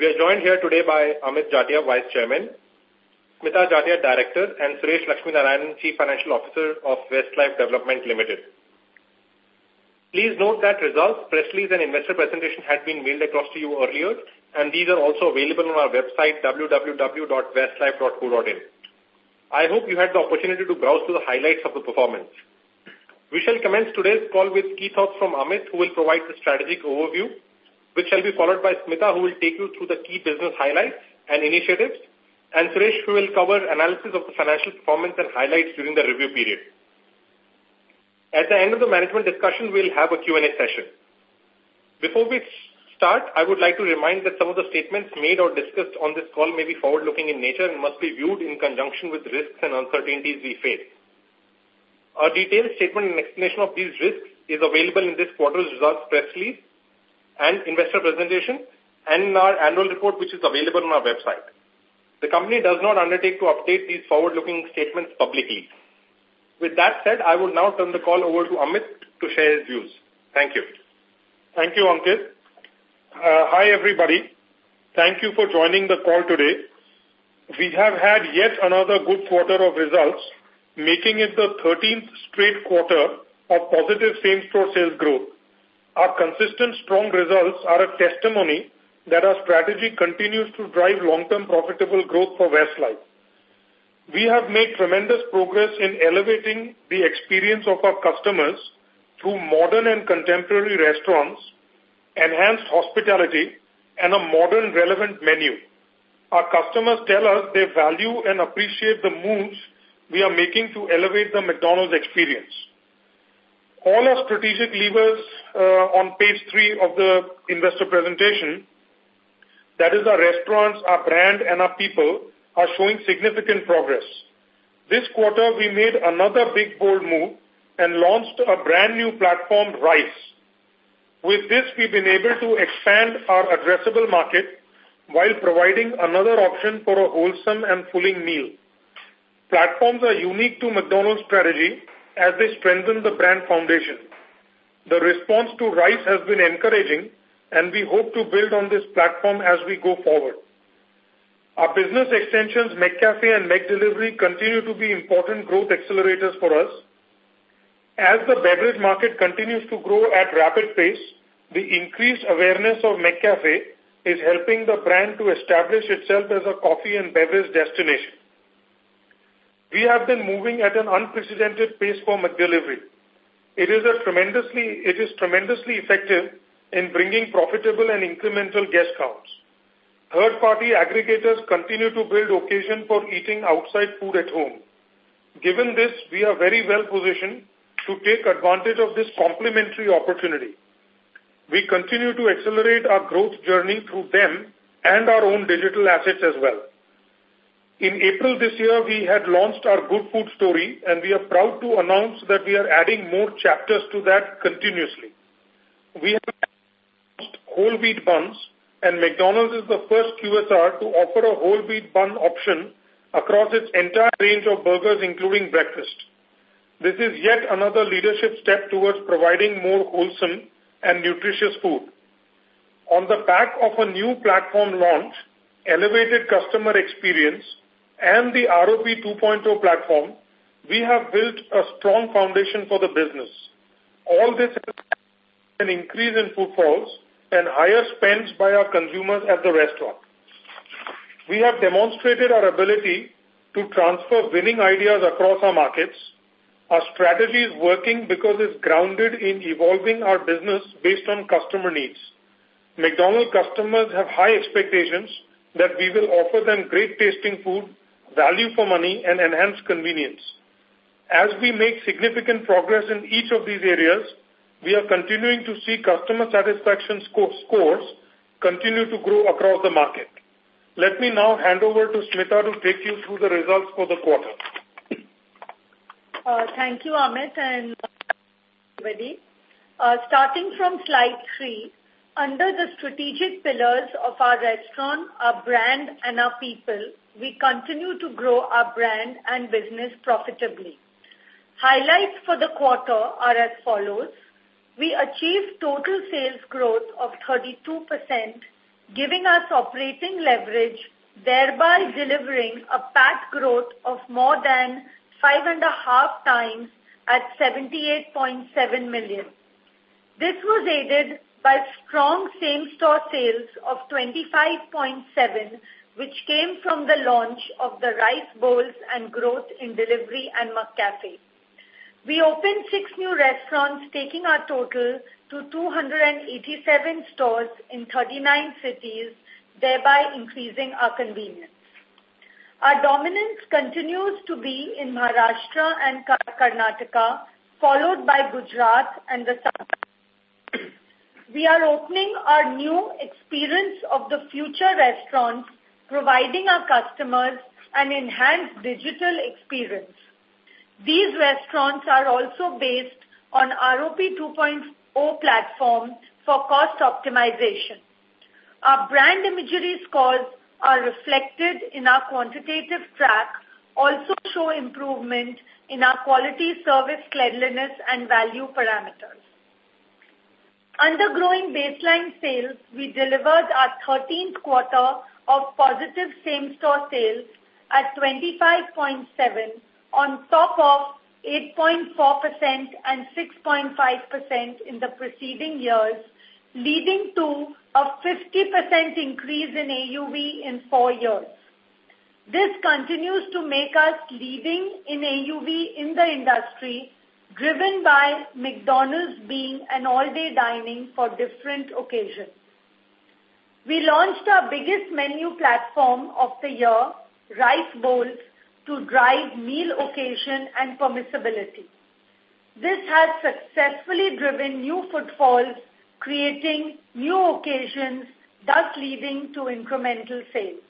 We are joined here today by Amit Jatia, Vice Chairman, Smita Jatia, Director, and Suresh Lakshminarayanan, Chief Financial Officer of Westlife Development Limited. Please note that results, press release, and investor presentation had been mailed across to you earlier, and these are also available on our website, www.westlife.co.in. I hope you had the opportunity to browse through the highlights of the performance. We shall commence today's call with key thoughts from Amit, who will provide the strategic overview, which shall be followed by Smita, who will take you through the key business highlights and initiatives, and Suresh, who will cover analysis of the financial performance and highlights during the review period. At the end of the management discussion, we'll have a Q&A session. Before we start, I would like to remind that some of the statements made or discussed on this call may be forward-looking in nature and must be viewed in conjunction with risks and uncertainties we face. A detailed statement and explanation of these risks is available in this quarter's results press release and investor presentation and in our annual report, which is available on our website. The company does not undertake to update these forward-looking statements publicly. With that said, I would now turn the call over to Amit to share his views. Thank you. Thank you, Ankit. Uh, hi, everybody. Thank you for joining the call today. We have had yet another good quarter of results, making it the 13th straight quarter of positive same-store sales growth. Our consistent strong results are a testimony that our strategy continues to drive long-term profitable growth for Westlife. We have made tremendous progress in elevating the experience of our customers through modern and contemporary restaurants, enhanced hospitality, and a modern relevant menu. Our customers tell us they value and appreciate the moves we are making to elevate the McDonald's experience. All our strategic levers uh, on page three of the investor presentation, that is our restaurants, our brand, and our people, are showing significant progress. This quarter, we made another big bold move and launched a brand new platform, Rice. With this, we've been able to expand our addressable market while providing another option for a wholesome and filling meal. Platforms are unique to McDonald's strategy as they strengthen the brand foundation. The response to Rice has been encouraging, and we hope to build on this platform as we go forward. Our business extensions, McCafe and McDelivery, continue to be important growth accelerators for us. As the beverage market continues to grow at rapid pace, the increased awareness of McCafe is helping the brand to establish itself as a coffee and beverage destination. We have been moving at an unprecedented pace for McDelivery. It is a tremendously, it is tremendously effective in bringing profitable and incremental guest counts. Third-party aggregators continue to build occasion for eating outside food at home. Given this, we are very well positioned to take advantage of this complementary opportunity. We continue to accelerate our growth journey through them and our own digital assets as well. In April this year, we had launched our Good Food Story, and we are proud to announce that we are adding more chapters to that continuously. We have launched whole wheat buns, and McDonald's is the first QSR to offer a whole wheat bun option across its entire range of burgers, including breakfast. This is yet another leadership step towards providing more wholesome and nutritious food. On the back of a new platform launch, elevated customer experience, and the ROP 2.0 platform, we have built a strong foundation for the business. All this has an increase in footfalls and higher spends by our consumers at the restaurant. We have demonstrated our ability to transfer winning ideas across our markets. Our strategy is working because it's grounded in evolving our business based on customer needs. McDonald's customers have high expectations that we will offer them great tasting food, value for money, and enhanced convenience. As we make significant progress in each of these areas, we are continuing to see customer satisfaction scores continue to grow across the market. Let me now hand over to Smita to take you through the results for the quarter. Uh, thank you, Amit, and everybody. Uh, starting from slide three, under the strategic pillars of our restaurant, our brand, and our people, we continue to grow our brand and business profitably. Highlights for the quarter are as follows we achieved total sales growth of 32%, giving us operating leverage, thereby delivering a PAT growth of more than five and a half times at 78.7 million. This was aided by strong same-store sales of 25.7, which came from the launch of the rice bowls and growth in delivery and McCafe. We opened six new restaurants, taking our total to 287 stores in 39 cities, thereby increasing our convenience. Our dominance continues to be in Maharashtra and Karnataka, followed by Gujarat and the South. We are opening our new Experience of the Future restaurants, providing our customers an enhanced digital experience. These restaurants are also based on ROP 2.0 platform for cost optimization. Our brand imagery scores are reflected in our quantitative track, also show improvement in our quality service, cleanliness, and value parameters. Under growing baseline sales, we delivered our 13th quarter of positive same-store sales at 25.7 on top of 8.4% and 6.5% in the preceding years, leading to a 50% increase in AUV in four years. This continues to make us leading in AUV in the industry, driven by McDonald's being an all-day dining for different occasions. We launched our biggest menu platform of the year, Rice Bowls, to drive meal occasion and permissibility. This has successfully driven new footfalls, creating new occasions, thus leading to incremental sales.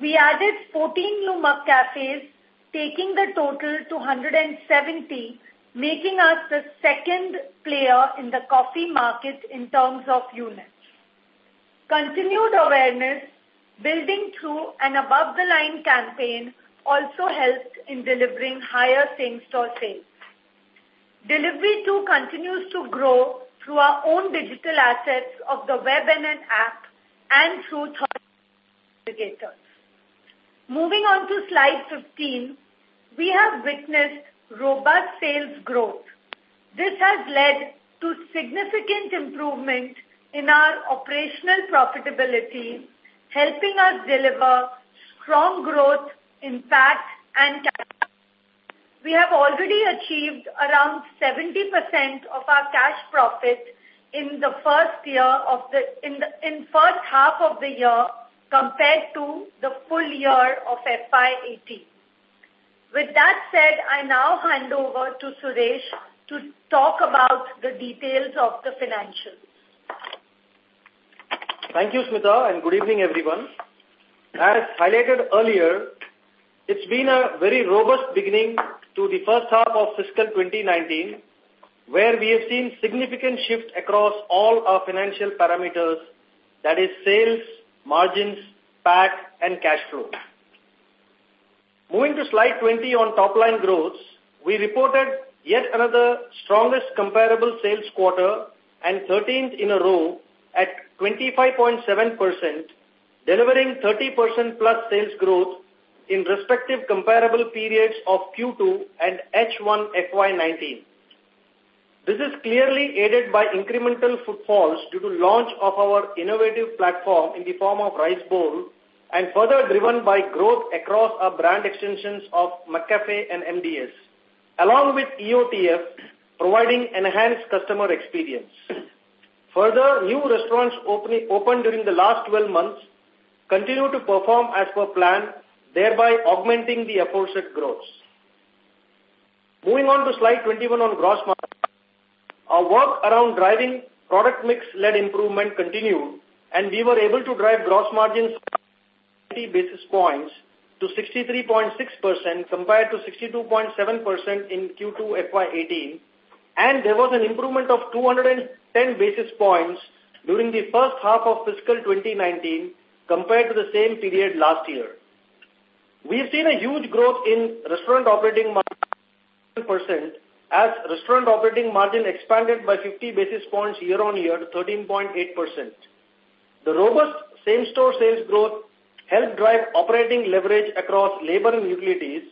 We added 14 new McCafes, taking the total to 170, making us the second player in the coffee market in terms of units. Continued awareness building through an above-the-line campaign also helped in delivering higher same-store sales. Delivery too continues to grow through our own digital assets of the web and an app and through third aggregators. Moving on to slide 15, we have witnessed robust sales growth. This has led to significant improvement in our operational profitability, helping us deliver strong growth impact, and cash. We have already achieved around 70% of our cash profit in the first year of the in the in first half of the year compared to the full year of FY18. With that said, I now hand over to Suresh to talk about the details of the financials. Thank you, Smita, and good evening, everyone. As highlighted earlier, it's been a very robust beginning to the first half of fiscal 2019, where we have seen significant shift across all our financial parameters, that is sales, margins, PAT, and cash flow. Moving to slide 20 on top-line growth, we reported yet another strongest comparable sales quarter and 13th in a row at 25.7%, delivering 30% plus sales growth in respective comparable periods of Q2 and H1 FY19. This is clearly aided by incremental footfalls due to launch of our innovative platform in the form of Rice Bowl and further driven by growth across our brand extensions of McCafe and MDS, along with EOTF providing enhanced customer experience. Further, new restaurants opening, opened during the last 12 months continue to perform as per plan, thereby augmenting the aforesaid growth. Moving on to slide 21 on gross margin. Our work around driving product mix-led improvement continued, and we were able to drive gross margins 80 basis points to 63.6% compared to 62.7% in Q2 FY18, and there was an improvement of 210 basis points during the first half of fiscal 2019 compared to the same period last year. We have seen a huge growth in restaurant operating margin as restaurant operating margin expanded by 50 basis points year on year to 13.8%. The robust same-store sales growth helped drive operating leverage across labor and utilities,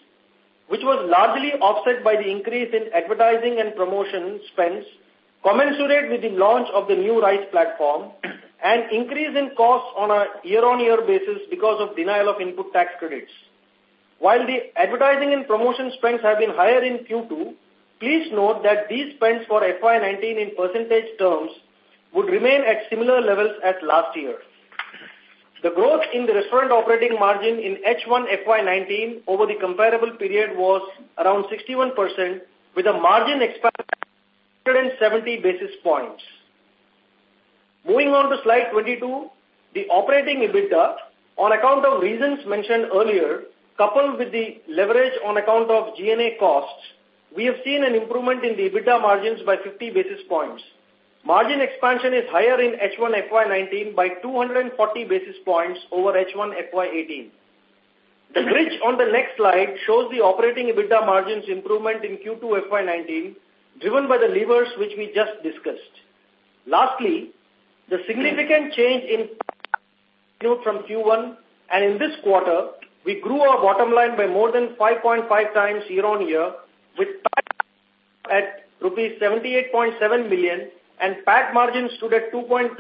which was largely offset by the increase in advertising and promotion spends commensurate with the launch of the new rice platform and increase in costs on a year-on-year -year basis because of denial of input tax credits. While the advertising and promotion spends have been higher in Q2, please note that these spends for FY19 in percentage terms would remain at similar levels as last year. The growth in the restaurant operating margin in H1 FY19 over the comparable period was around 61% with a margin expansion of 170 basis points. Moving on to slide 22, the operating EBITDA, on account of reasons mentioned earlier, coupled with the leverage on account of G&A costs, we have seen an improvement in the EBITDA margins by 50 basis points. Margin expansion is higher in H1 FY19 by 240 basis points over H1 FY18. The bridge on the next slide shows the operating EBITDA margins improvement in Q2 FY19 driven by the levers which we just discussed. Lastly, the significant change in from Q1 and in this quarter, we grew our bottom line by more than 5.5 times year on year with at rupees 78.7 million and PAT margin stood at 2.2%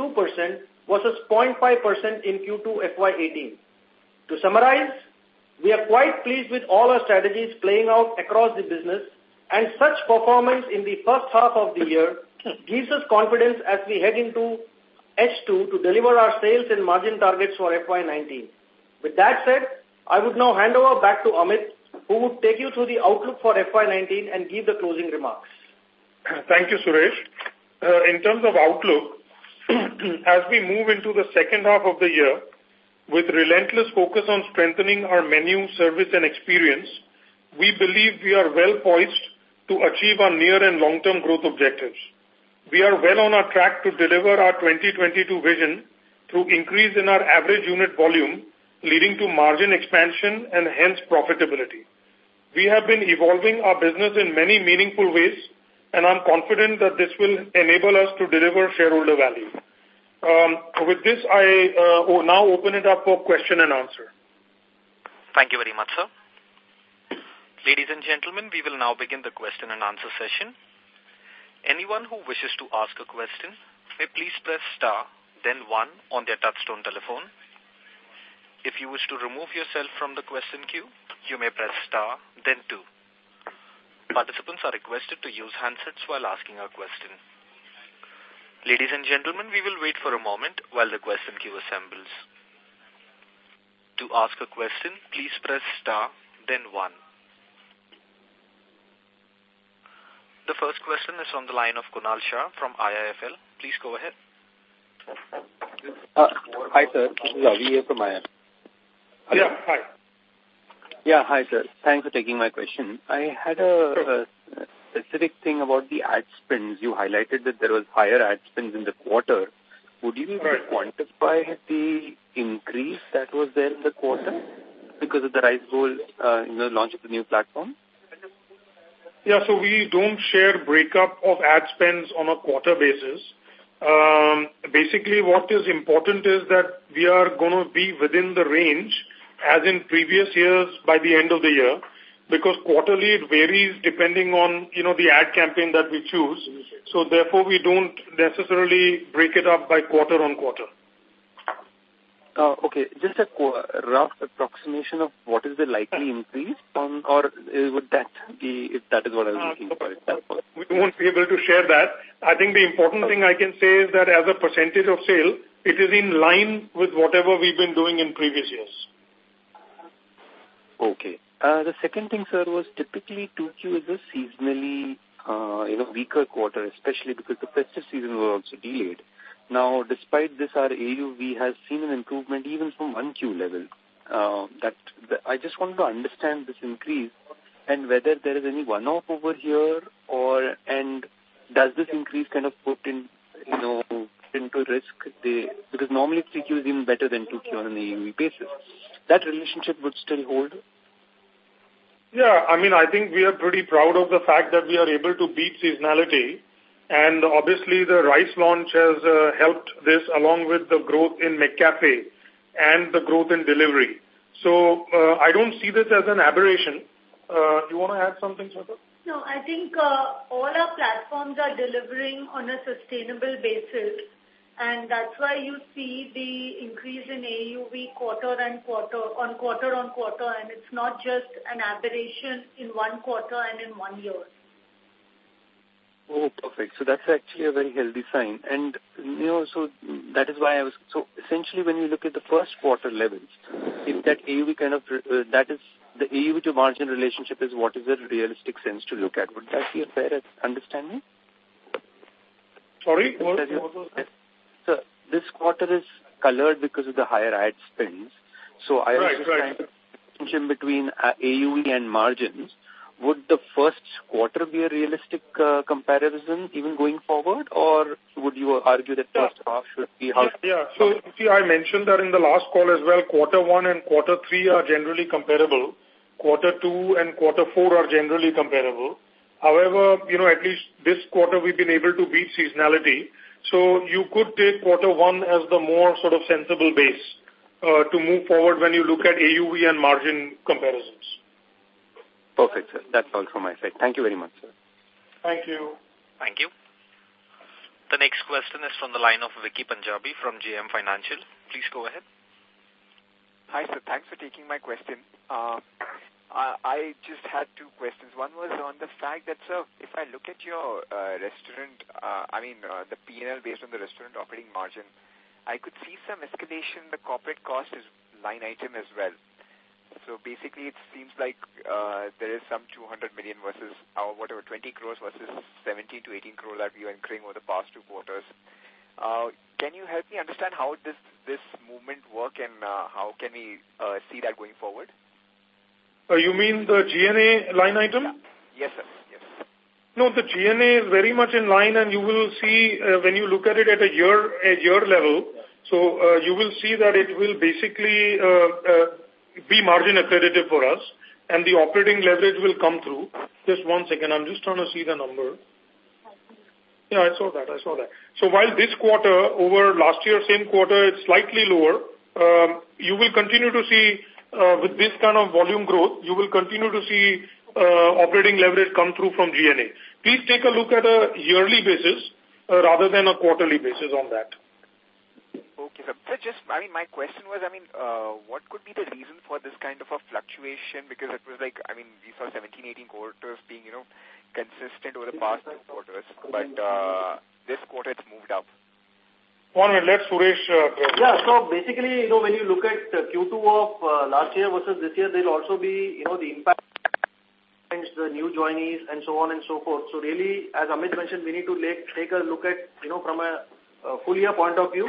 versus 0.5% in Q2 FY18. To summarize, we are quite pleased with all our strategies playing out across the business and such performance in the first half of the year gives us confidence as we head into H2 to deliver our sales and margin targets for FY19. With that said, I would now hand over back to Amit, who would take you through the outlook for FY19 and give the closing remarks. Thank you, Suresh. Uh, in terms of outlook, as we move into the second half of the year, with relentless focus on strengthening our menu, service, and experience, we believe we are well poised to achieve our near and long-term growth objectives. We are well on our track to deliver our 2022 vision through increase in our average unit volume, leading to margin expansion and hence profitability. We have been evolving our business in many meaningful ways, and I'm confident that this will enable us to deliver shareholder value. Um, with this, I uh, now open it up for question and answer. Thank you very much, sir. Ladies and gentlemen, we will now begin the question and answer session. Anyone who wishes to ask a question may please press star, then one on their touchtone telephone. If you wish to remove yourself from the question queue, you may press star, then two. Participants are requested to use handsets while asking a question. Ladies and gentlemen, we will wait for a moment while the question queue assembles. To ask a question, please press star, then one. The first question is from the line of Kunal Shah from IIFL. Please go ahead. Uh, hi, sir. This is Avi here from IIFL. Yeah, hi. Yeah, hi, sir. Thanks for taking my question. I had a, a specific thing about the ad spends. You highlighted that there was higher ad spends in the quarter. Would you be able right. to quantify the increase that was there in the quarter because of the Rice Bowl, uh, in the launch of the new platform? Yeah, so we don't share breakup of ad spends on a quarter basis. Um, basically, what is important is that we are going to be within the range as in previous years by the end of the year because quarterly it varies depending on, you know, the ad campaign that we choose. So therefore we don't necessarily break it up by quarter on quarter. Uh, okay, just a rough approximation of what is the likely increase on, or would that be, if that is what I was looking for? Uh, we won't be able to share that. I think the important thing I can say is that as a percentage of sale, it is in line with whatever we've been doing in previous years. Okay. Uh, the second thing, sir, was typically 2Q is a seasonally, uh, you know, weaker quarter, especially because the festive season was also delayed. Now, despite this, our AUV has seen an improvement even from 1Q level. Uh, that, that I just want to understand this increase and whether there is any one-off over here or and does this increase kind of put in you know into risk the because normally 3Q is even better than 2Q on an AUV basis. That relationship would still hold. Yeah, I mean, I think we are pretty proud of the fact that we are able to beat seasonality And obviously, the rice launch has uh, helped this along with the growth in McCafe and the growth in delivery. So uh, I don't see this as an aberration. Uh, you want to add something, Smita? No, I think uh, all our platforms are delivering on a sustainable basis. And that's why you see the increase in AUV quarter and quarter on quarter on quarter. And it's not just an aberration in one quarter and in one year. Oh, perfect. So that's actually a very healthy sign. And, you know, so that is why I was, so essentially when you look at the first quarter levels, if that AUV kind of, uh, that is, the AUV to margin relationship is what is a realistic sense to look at. Would that be a fair understanding? Sorry? What, what was that? So this quarter is colored because of the higher ad spends. So I was right, just right. trying to between uh, AUV and margins would the first quarter be a realistic uh, comparison even going forward, or would you argue that first yeah. half should be how? Yeah, so see, I mentioned that in the last call as well, quarter one and quarter three are generally comparable. Quarter two and quarter four are generally comparable. However, you know, at least this quarter we've been able to beat seasonality. So you could take quarter one as the more sort of sensible base uh, to move forward when you look at AUV and margin comparisons. Perfect, sir. That's all from my side. Thank you very much, sir. Thank you. Thank you. The next question is from the line of Vicky Punjabi from JM Financial. Please go ahead. Hi, sir. Thanks for taking my question. Uh, I just had two questions. One was on the fact that, sir, if I look at your uh, restaurant, uh, I mean, uh, the P&L based on the restaurant operating margin, I could see some escalation in the corporate cost is line item as well. So basically, it seems like uh, there is some 200 million versus our whatever 20 crores versus 17 to 18 crore that we are incurring over the past two quarters. Uh, can you help me understand how this this movement work and uh, how can we uh, see that going forward? Uh, you mean the G&A line item? Yeah. Yes, sir. Yes. No, the G&A is very much in line, and you will see uh, when you look at it at a year a year level. So uh, you will see that it will basically uh, uh, be margin accretive for us and the operating leverage will come through. Just one second, I'm just trying to see the number. Yeah, I saw that, I saw that. So while this quarter over last year, same quarter, it's slightly lower, um, you will continue to see, uh, with this kind of volume growth, you will continue to see uh, operating leverage come through from G&A. Please take a look at a yearly basis uh, rather than a quarterly basis on that. Okay, sir. So just, I mean, my question was, I mean, uh, what could be the reason for this kind of a fluctuation? Because it was like, I mean, we saw 17, 18 quarters being, you know, consistent over the past two quarters, but uh, this quarter it's moved up. One minute, let Suresh. Uh, yeah, so basically, you know, when you look at uh, Q2 of uh, last year versus this year, there'll also be, you know, the impact the new joinees and so on and so forth. So really, as Amit mentioned, we need to take a look at, you know, from a, a full year point of view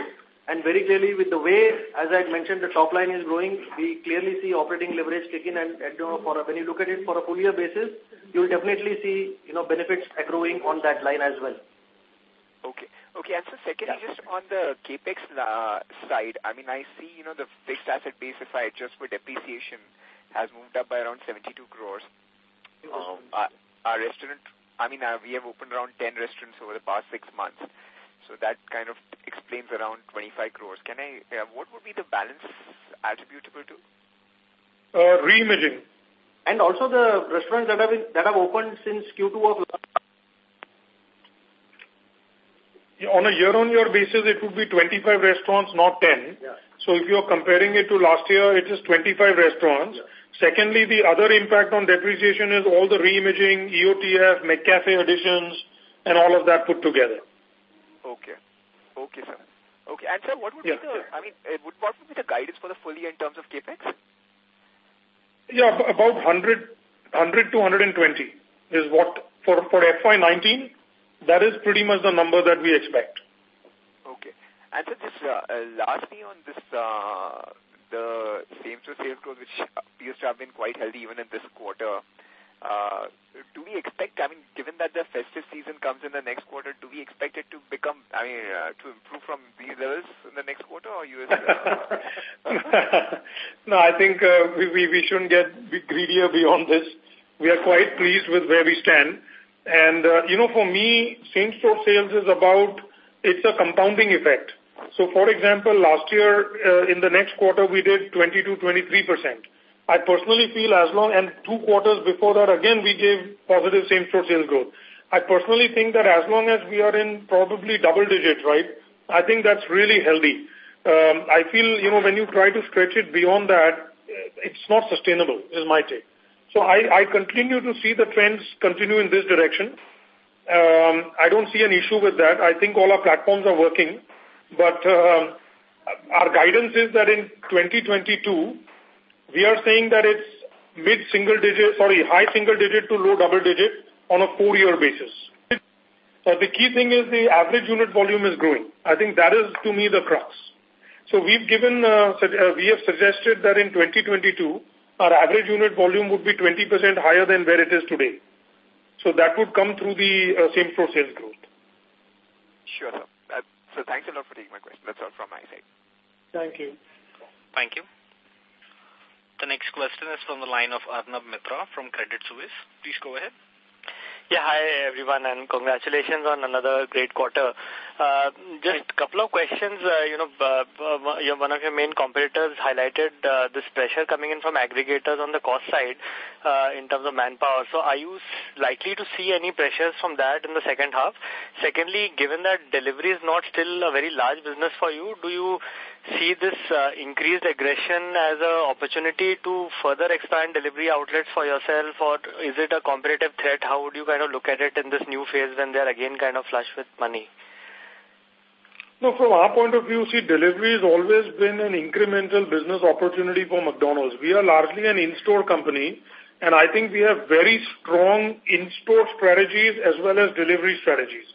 and very clearly with the way, as I had mentioned, the top line is growing, we clearly see operating leverage kick in and, and you know, for a, when you look at it for a full year basis, you will definitely see, you know, benefits accruing on that line as well. Okay. Okay, and so secondly, yeah. just on the capex uh, side, I mean, I see, you know, the fixed asset base, if I adjust for depreciation, has moved up by around 72 crores. Um, our, our restaurant, I mean, uh, we have opened around 10 restaurants over the past six months. So that kind of explains around 25 crores. Can I, uh, what would be the balance attributable to? Uh, reimaging. And also the restaurants that have, been, that have opened since Q2 of yeah, on a year-on-year -year basis, it would be 25 restaurants, not 10. Yeah. So if you're comparing it to last year, it is 25 restaurants. Yeah. Secondly, the other impact on depreciation is all the reimaging, EOTF, McCafe additions, and all of that put together. Okay. Okay, sir. Okay. And sir, what would yeah. be the, I mean, uh, would, what would be the guidance for the full year in terms of capex? Yeah, about 100, 100 to 120 is what, for, for FY19, that is pretty much the number that we expect. Okay. And so just uh, uh, lastly on this, uh, the same-store sales growth, which appears to have been quite healthy even in this quarter, uh, do we expect, I mean, given that the festive season comes in the next quarter, do we expect it to become, I mean, uh, to improve from these levels in the next quarter or you? Uh... no, I think uh, we, we, we shouldn't get greedier beyond this. We are quite pleased with where we stand. And, uh, you know, for me, same-store sales is about, it's a compounding effect. So, for example, last year, uh, in the next quarter, we did 22, 23%. I personally feel as long, and two quarters before that, again, we gave positive same-store sales growth. I personally think that as long as we are in probably double digits, right, I think that's really healthy. Um, I feel, you know, when you try to stretch it beyond that, it's not sustainable, is my take. So I, I continue to see the trends continue in this direction. Um, I don't see an issue with that. I think all our platforms are working. But uh, our guidance is that in 2022, we are saying that it's mid-single digit, sorry, high single digit to low double digit on a four-year basis. The key thing is the average unit volume is growing. I think that is, to me, the crux. So we've given, uh, uh, we have suggested that in 2022, our average unit volume would be 20% higher than where it is today. So that would come through the uh, same-store sales growth. Sure, sir. Uh, so thanks a lot for taking my question. That's all from my side. Thank you. Thank you. The next question is from the line of Arnab Mitra from Credit Suisse. Please go ahead. Yeah, hi everyone and congratulations on another great quarter. Uh, just a couple of questions. Uh, you know, uh, one of your main competitors highlighted uh, this pressure coming in from aggregators on the cost side uh, in terms of manpower. So are you likely to see any pressures from that in the second half? Secondly, given that delivery is not still a very large business for you, do you see this uh, increased aggression as an opportunity to further expand delivery outlets for yourself or is it a competitive threat? How would you kind of look at it in this new phase when they're again kind of flush with money? No, from our point of view, see, delivery has always been an incremental business opportunity for McDonald's. We are largely an in-store company, and I think we have very strong in-store strategies as well as delivery strategies.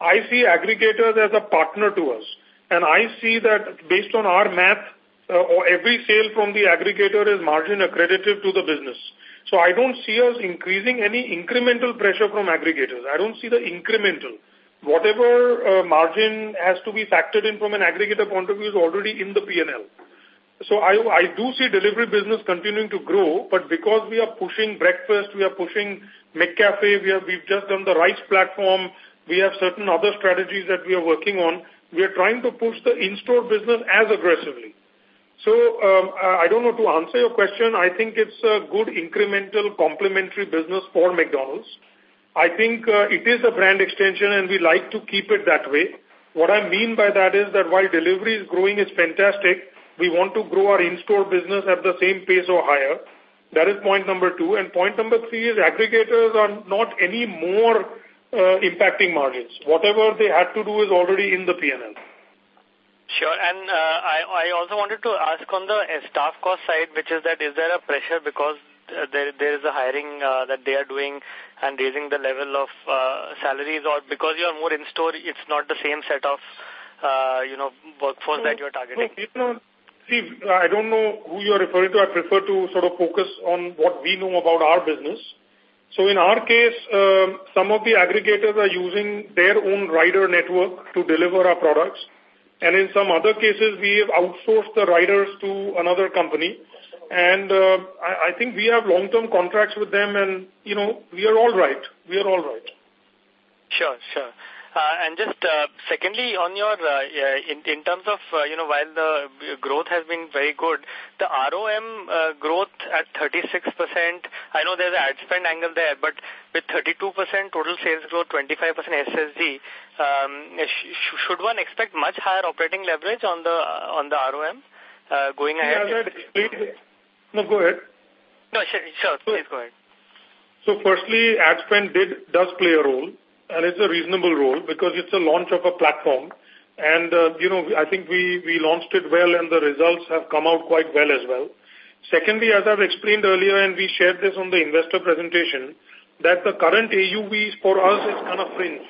I see aggregators as a partner to us. And I see that based on our math, uh, or every sale from the aggregator is margin accretive to the business. So I don't see us increasing any incremental pressure from aggregators. I don't see the incremental. Whatever uh, margin has to be factored in from an aggregator point of view is already in the P&L. So I, I do see delivery business continuing to grow, but because we are pushing breakfast, we are pushing McCafe, we have, we've just done the rice platform, we have certain other strategies that we are working on, we are trying to push the in-store business as aggressively. So um, I don't know to answer your question. I think it's a good incremental complementary business for McDonald's. I think uh, it is a brand extension and we like to keep it that way. What I mean by that is that while delivery is growing is fantastic, we want to grow our in-store business at the same pace or higher. That is point number two. And point number three is aggregators are not any more uh, impacting margins. Whatever they had to do is already in the P&L. Sure. And uh, I, I also wanted to ask on the uh, staff cost side, which is that is there a pressure because uh, there, there is a hiring uh, that they are doing and raising the level of uh, salaries or because you are more in-store, it's not the same set of, uh, you know, workforce that you are targeting? No, you know, see, I don't know who you are referring to. I prefer to sort of focus on what we know about our business. So in our case, um, some of the aggregators are using their own rider network to deliver our products. And in some other cases, we have outsourced the riders to another company. And uh, I, I think we have long-term contracts with them and, you know, we are all right. We are all right. Sure, sure. Uh, and just uh, secondly, on your uh, in in terms of uh, you know while the growth has been very good, the ROM uh, growth at 36 percent. I know there's an ad spend angle there, but with 32 percent total sales growth, 25 percent SSG, um, sh should one expect much higher operating leverage on the uh, on the ROM uh, going ahead? Yeah, no, go ahead. No, sure, sure. Please go ahead. So, firstly, ad spend did does play a role and it's a reasonable role because it's a launch of a platform. And, uh, you know, I think we, we launched it well and the results have come out quite well as well. Secondly, as I've explained earlier, and we shared this on the investor presentation, that the current AUVs for us is kind of fringe.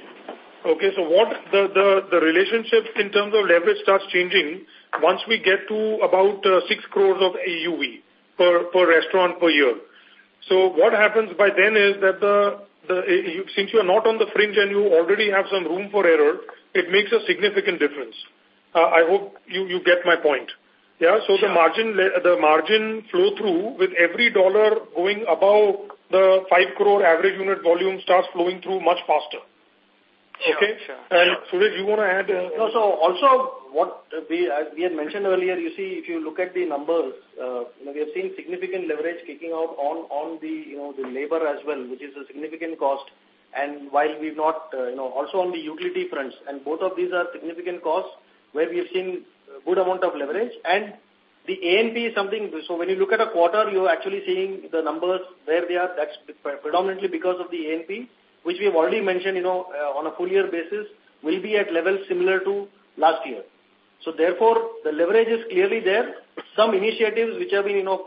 Okay, so what the, the, the relationship in terms of leverage starts changing once we get to about uh, 6 crores of AUV per, per restaurant per year. So what happens by then is that the the, you, since you are not on the fringe and you already have some room for error, it makes a significant difference. Uh, I hope you, you get my point. Yeah, so sure. the margin the margin flow through with every dollar going above the 5 crore average unit volume starts flowing through much faster. Sure, okay? Sure, and sure. Suresh, you want to add? Uh, no, so also what we, as we had mentioned earlier, you see, if you look at the numbers, uh, you know, we have seen significant leverage kicking out on, on the, you know, the labor as well, which is a significant cost. And while we've not, uh, you know, also on the utility fronts, and both of these are significant costs where we have seen a good amount of leverage. And the A&P is something, so when you look at a quarter, you're actually seeing the numbers where they are, that's predominantly because of the A&P which we have already mentioned, you know, uh, on a full year basis, will be at levels similar to last year. So therefore, the leverage is clearly there. Some initiatives which have been, you know,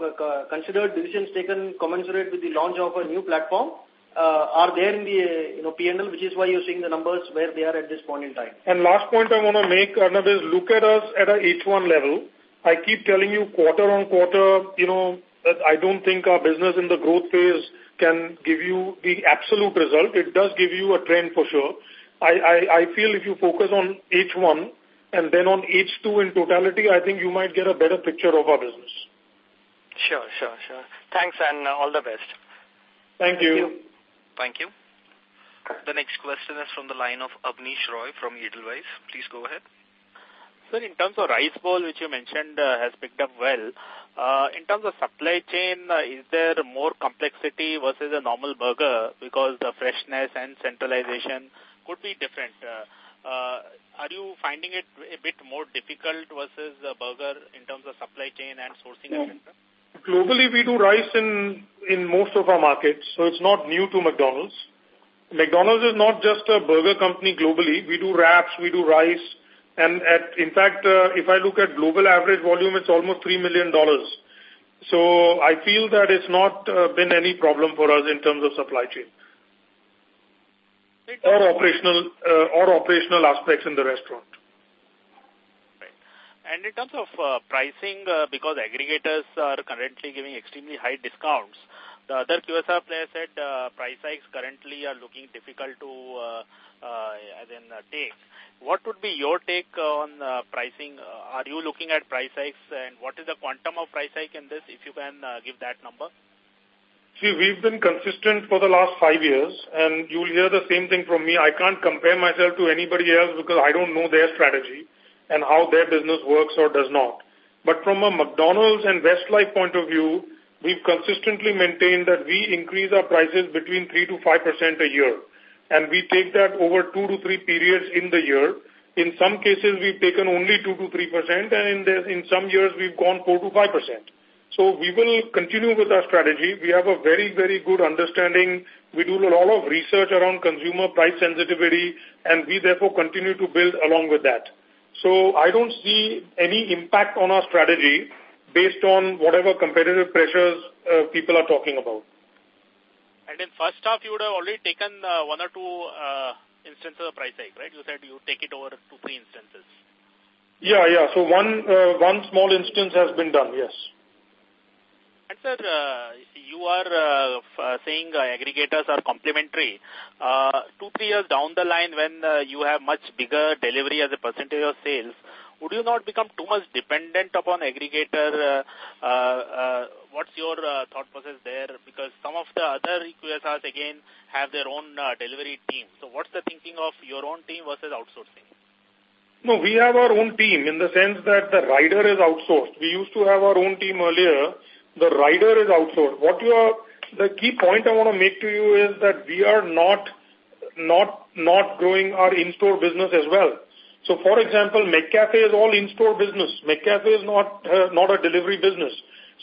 considered decisions taken commensurate with the launch of a new platform uh, are there in the, uh, you know, P&L, which is why you're seeing the numbers where they are at this point in time. And last point I want to make, Arnab, is look at us at a H1 level. I keep telling you quarter on quarter, you know, I don't think our business in the growth phase can give you the absolute result. It does give you a trend for sure. I, I, I feel if you focus on H1 and then on H2 in totality, I think you might get a better picture of our business. Sure, sure, sure. Thanks and uh, all the best. Thank you. Thank you. The next question is from the line of Abneesh Roy from Edelweiss. Please go ahead. Sir, in terms of rice bowl, which you mentioned uh, has picked up well, uh, in terms of supply chain, uh, is there more complexity versus a normal burger because the freshness and centralization could be different? Uh, uh, are you finding it a bit more difficult versus a burger in terms of supply chain and sourcing, etc.? Globally, we do rice in, in most of our markets, so it's not new to McDonald's. McDonald's is not just a burger company globally. We do wraps, we do rice, and at, in fact, uh, if I look at global average volume, it's almost $3 million. So I feel that it's not uh, been any problem for us in terms of supply chain. Or operational, uh, or operational aspects in the restaurant. And in terms of uh, pricing, uh, because aggregators are currently giving extremely high discounts, the other QSR players said uh, price hikes currently are looking difficult to uh, as in, uh, take. What would be your take on uh, pricing? Uh, are you looking at price hikes and what is the quantum of price hike in this if you can uh, give that number? See, we've been consistent for the last five years and you'll hear the same thing from me. I can't compare myself to anybody else because I don't know their strategy and how their business works or does not. But from a McDonald's and Westlife point of view, we've consistently maintained that we increase our prices between 3 to 5% a year and we take that over two to three periods in the year. In some cases, we've taken only 2 to 3%, and in, the, in some years, we've gone 4 to 5%. So we will continue with our strategy. We have a very, very good understanding. We do a lot of research around consumer price sensitivity, and we therefore continue to build along with that. So I don't see any impact on our strategy based on whatever competitive pressures uh, people are talking about. And in first half, you would have already taken uh, one or two uh, instances of price hike, right? You said you take it over to three instances. Yeah, yeah. So one uh, one small instance has been done, yes. And sir, uh, you are uh, uh, saying uh, aggregators are complementary. Uh, two, three years down the line when uh, you have much bigger delivery as a percentage of sales, would you not become too much dependent upon aggregator? Uh, uh, uh, what's your uh, thought process there? Because some of the other QSRs, again, have their own uh, delivery team. So what's the thinking of your own team versus outsourcing? No, we have our own team in the sense that the rider is outsourced. We used to have our own team earlier. The rider is outsourced. What you are, the key point I want to make to you is that we are not, not, not growing our in-store business as well. So, for example, McCafe is all in-store business. McCafe is not, uh, not a delivery business.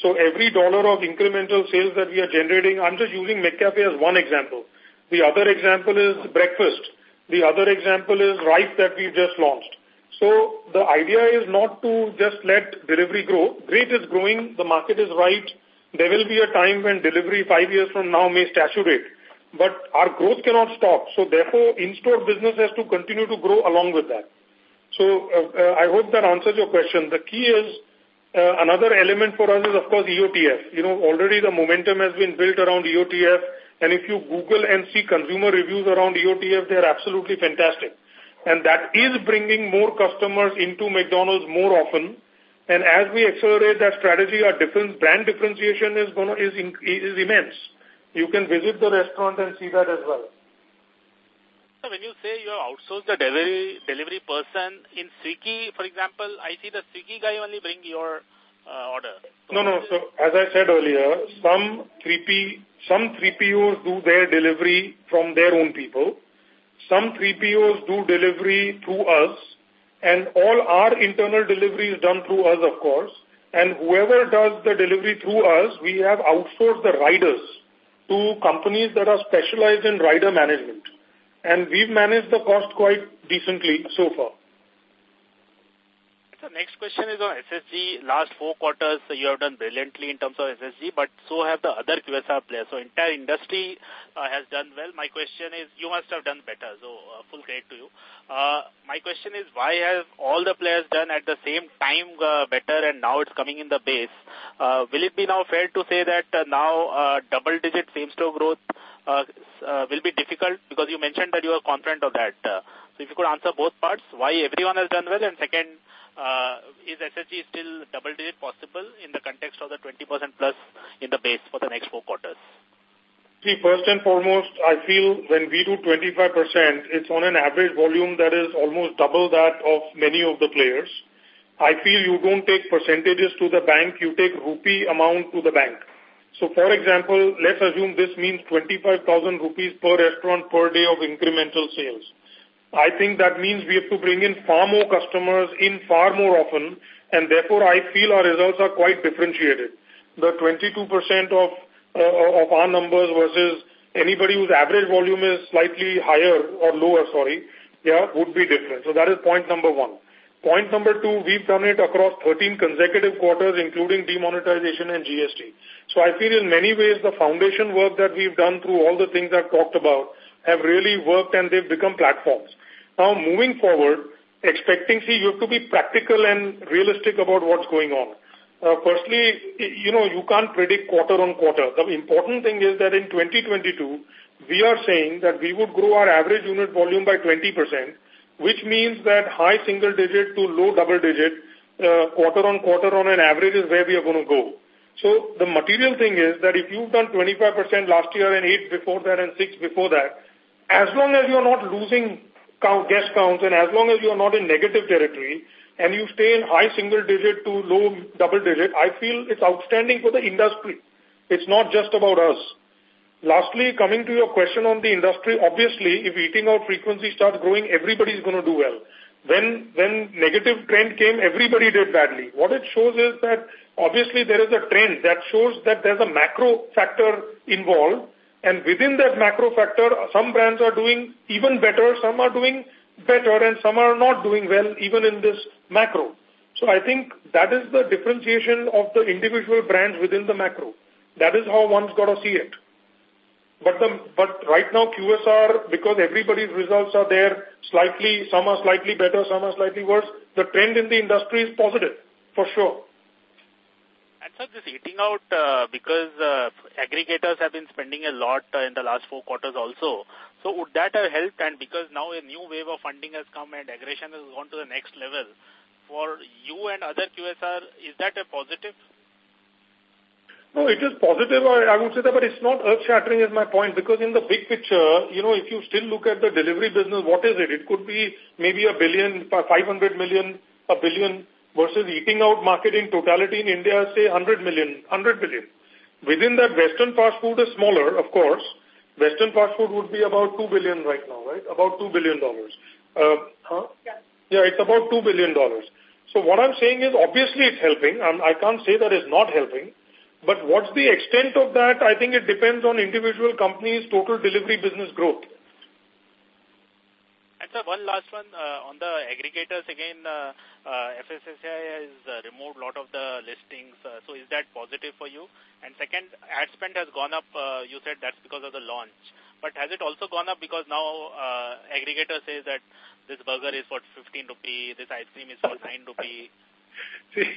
So every dollar of incremental sales that we are generating, I'm just using McCafe as one example. The other example is breakfast. The other example is rice that we've just launched. So the idea is not to just let delivery grow. Great is growing. The market is right. There will be a time when delivery five years from now may saturate. But our growth cannot stop. So therefore, in-store business has to continue to grow along with that. So uh, uh, I hope that answers your question. The key is uh, another element for us is, of course, EOTF. You know, already the momentum has been built around EOTF. And if you Google and see consumer reviews around EOTF, they're absolutely fantastic. And that is bringing more customers into McDonald's more often. And as we accelerate that strategy, our difference, brand differentiation is, gonna, is, is immense. you can visit the restaurant and see that as well. So when you say you have outsourced the delivery delivery person in Swiggy, for example, I see the Swiggy guy only bring your uh, order. So no, no. So as I said earlier, some 3P, some 3POs do their delivery from their own people. Some 3POs do delivery through us, and all our internal delivery is done through us, of course. And whoever does the delivery through us, we have outsourced the riders to companies that are specialized in rider management. And we've managed the cost quite decently so far. The next question is on SSG. Last four quarters, you have done brilliantly in terms of SSG, but so have the other QSR players. So entire industry uh, has done well. My question is, you must have done better. So uh, full credit to you. Uh, my question is, why have all the players done at the same time uh, better and now it's coming in the base? Uh, will it be now fair to say that uh, now double-digit same-store growth will be difficult? Because you mentioned that you are confident of that. Uh, so if you could answer both parts, why everyone has done well, and second, uh, is SSG still double digit possible in the context of the 20% plus in the base for the next four quarters? See, first and foremost, I feel when we do 25%, it's on an average volume that is almost double that of many of the players. I feel you don't take percentages to the bank, you take rupee amount to the bank. So, for example, let's assume this means 25,000 rupees per restaurant per day of incremental sales. I think that means we have to bring in far more customers in far more often, and therefore I feel our results are quite differentiated. The 22% of, uh, of our numbers versus anybody whose average volume is slightly higher or lower, sorry, yeah, would be different. So that is point number one. Point number two, we've done it across 13 consecutive quarters, including demonetization and GST. So I feel in many ways the foundation work that we've done through all the things I've talked about have really worked and they've become platforms. Now, moving forward, expecting, see, you have to be practical and realistic about what's going on. Uh, firstly, you know, you can't predict quarter on quarter. The important thing is that in 2022, we are saying that we would grow our average unit volume by 20%, which means that high single digit to low double digit uh, quarter on quarter on an average is where we are going to go. So the material thing is that if you've done 25% last year and 8 before that and 6 before that, as long as you're not losing count, guest counts, and as long as you are not in negative territory and you stay in high single digit to low double digit, I feel it's outstanding for the industry. It's not just about us. Lastly, coming to your question on the industry, obviously, if eating out frequency starts growing, everybody's going to do well. When, when negative trend came, everybody did badly. What it shows is that obviously there is a trend that shows that there's a macro factor involved and within that macro factor, some brands are doing even better, some are doing better, and some are not doing well even in this macro. So I think that is the differentiation of the individual brands within the macro. That is how one's got to see it. But the but right now QSR, because everybody's results are there, slightly, some are slightly better, some are slightly worse, the trend in the industry is positive, for sure. And so this eating out, uh, because uh, aggregators have been spending a lot uh, in the last four quarters also. So would that have helped? And because now a new wave of funding has come and aggregation has gone to the next level, for you and other QSR, is that a positive? No, it is positive, I, I would say that, but it's not earth-shattering is my point, because in the big picture, you know, if you still look at the delivery business, what is it? It could be maybe a billion, 500 million, a billion, versus eating out market in totality in India, say 100 million, 100 billion. Within that, Western fast food is smaller, of course. Western fast food would be about 2 billion right now, right? About 2 billion dollars. Uh, huh? Yeah. Yeah, it's about 2 billion dollars. So what I'm saying is obviously it's helping. I'm, I can't say that it's not helping. But what's the extent of that? I think it depends on individual companies' total delivery business growth. And sir, one last one uh, on the aggregators again. Uh, uh, FSSAI has uh, removed a lot of the listings. Uh, so is that positive for you? And second, ad spend has gone up. Uh, you said that's because of the launch. But has it also gone up because now uh, aggregator says that this burger is for 15 rupee, this ice cream is for 9 rupee? See,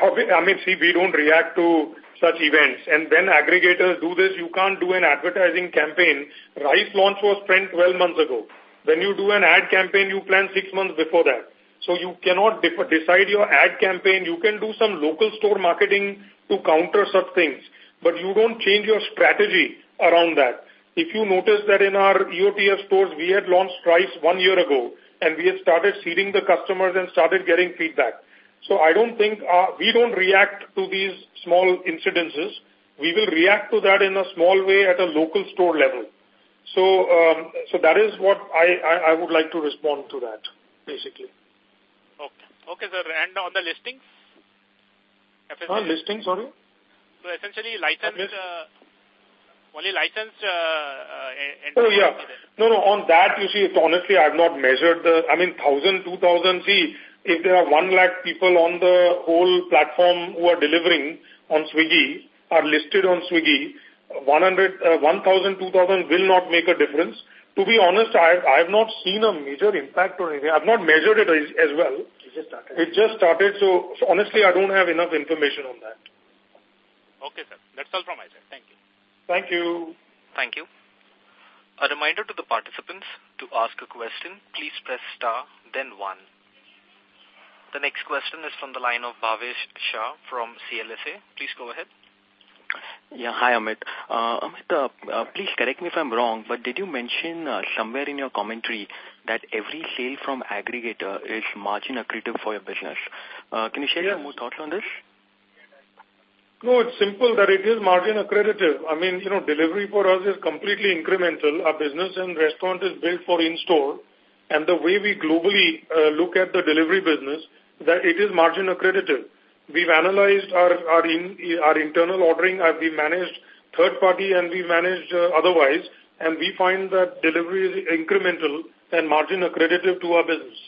I mean, see, we don't react to such events. And when aggregators do this, you can't do an advertising campaign. Rice launch was spent 12 months ago. When you do an ad campaign, you plan six months before that. So you cannot decide your ad campaign. You can do some local store marketing to counter such things. But you don't change your strategy around that. If you notice that in our EOTF stores, we had launched rice one year ago, and we had started seeding the customers and started getting feedback. So I don't think, uh, we don't react to these small incidences. We will react to that in a small way at a local store level. So, um, so that is what I, I, I would like to respond to that, basically. Okay. Okay, sir. And on the listings? Uh, listing, sorry? So essentially licensed, uh, only licensed, uh, uh, Oh, yeah. No, no, on that, you see, honestly, I've not measured the, I mean, 1,000, 2,000, see, if there are 1 lakh people on the whole platform who are delivering on Swiggy, are listed on Swiggy, 100, uh, 1,000, 2,000 will not make a difference. To be honest, I, I have not seen a major impact or anything. I have not measured it as, as well. It just started. It just started, so, so honestly, I don't have enough information on that. Okay, sir. That's all from my side. Thank you. Thank you. Thank you. A reminder to the participants to ask a question, please press star, then one. The next question is from the line of Bhavesh Shah from CLSA. Please go ahead. Yeah, hi Amit. Uh, Amit, uh, uh, please correct me if I'm wrong, but did you mention uh, somewhere in your commentary that every sale from aggregator is margin accretive for your business? Uh, can you share yes. some more thoughts on this? No, it's simple that it is margin accretive. I mean, you know, delivery for us is completely incremental. Our business and restaurant is built for in-store. And the way we globally uh, look at the delivery business, that it is margin accretive. We've analyzed our our, in, our internal ordering, uh, we managed third party and we managed uh, otherwise, and we find that delivery is incremental and margin accretive to our business.